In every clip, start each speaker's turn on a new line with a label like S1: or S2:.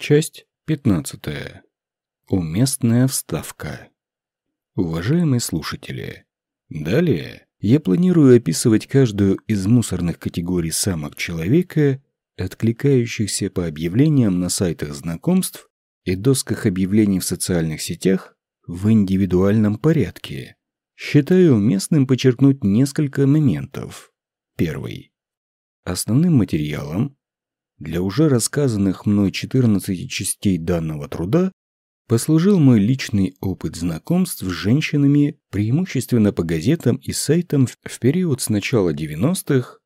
S1: Часть 15. Уместная вставка. Уважаемые слушатели, далее я планирую описывать каждую из мусорных категорий самок человека, откликающихся по объявлениям на сайтах знакомств и досках объявлений в социальных сетях в индивидуальном порядке. Считаю уместным подчеркнуть несколько моментов. Первый. Основным материалом для уже рассказанных мной 14 частей данного труда послужил мой личный опыт знакомств с женщинами преимущественно по газетам и сайтам в период с начала 90-х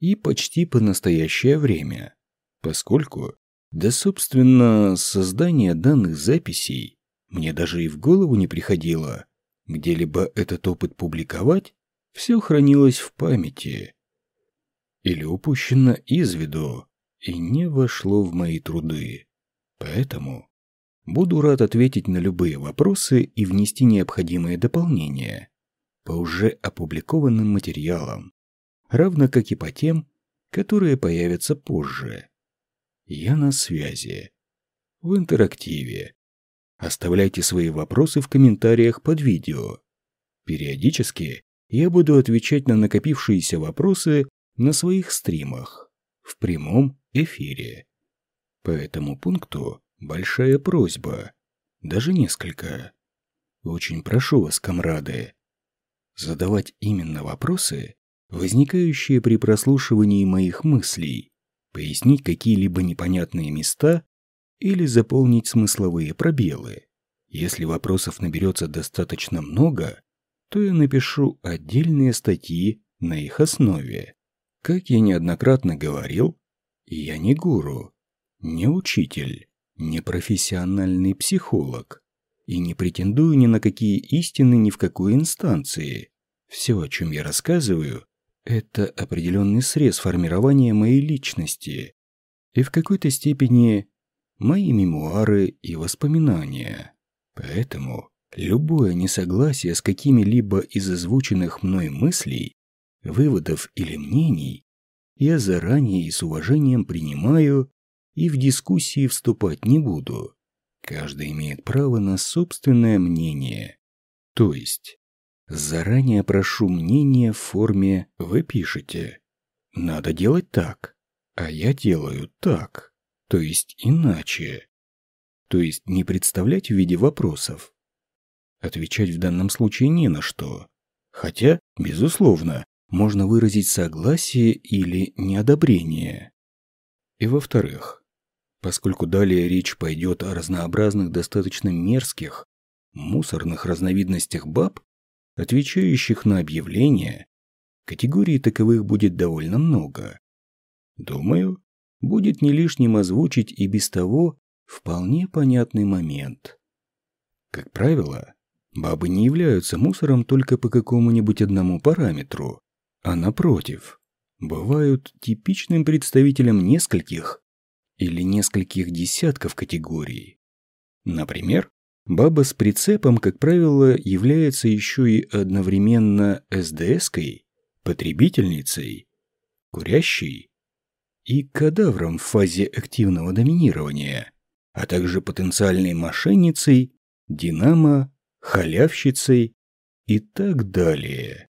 S1: и почти по настоящее время, поскольку до, собственно, создания данных записей мне даже и в голову не приходило. Где-либо этот опыт публиковать, все хранилось в памяти или упущено из виду и не вошло в мои труды. Поэтому буду рад ответить на любые вопросы и внести необходимые дополнения по уже опубликованным материалам, равно как и по тем, которые появятся позже. Я на связи. В интерактиве. Оставляйте свои вопросы в комментариях под видео. Периодически я буду отвечать на накопившиеся вопросы на своих стримах в прямом эфире. По этому пункту большая просьба, даже несколько. Очень прошу вас, комрады, задавать именно вопросы, возникающие при прослушивании моих мыслей, пояснить какие-либо непонятные места или заполнить смысловые пробелы. Если вопросов наберется достаточно много, то я напишу отдельные статьи на их основе. Как я неоднократно говорил, я не гуру, не учитель, не профессиональный психолог и не претендую ни на какие истины ни в какой инстанции. Все, о чем я рассказываю, это определенный срез формирования моей личности и в какой-то степени мои мемуары и воспоминания. Поэтому любое несогласие с какими-либо из озвученных мной мыслей, выводов или мнений я заранее и с уважением принимаю и в дискуссии вступать не буду. Каждый имеет право на собственное мнение. То есть, заранее прошу мнение в форме «вы пишете». Надо делать так, а я делаю так, то есть иначе. То есть не представлять в виде вопросов. Отвечать в данном случае не на что. Хотя, безусловно, можно выразить согласие или неодобрение. И во-вторых, поскольку далее речь пойдет о разнообразных достаточно мерзких, мусорных разновидностях баб, отвечающих на объявления, категорий таковых будет довольно много. Думаю, будет не лишним озвучить и без того вполне понятный момент. Как правило, бабы не являются мусором только по какому-нибудь одному параметру, а напротив, бывают типичным представителем нескольких или нескольких десятков категорий. Например, баба с прицепом, как правило, является еще и одновременно СДСкой, потребительницей, курящей и кадавром в фазе активного доминирования, а также потенциальной мошенницей, динамо, халявщицей и так далее.